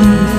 me.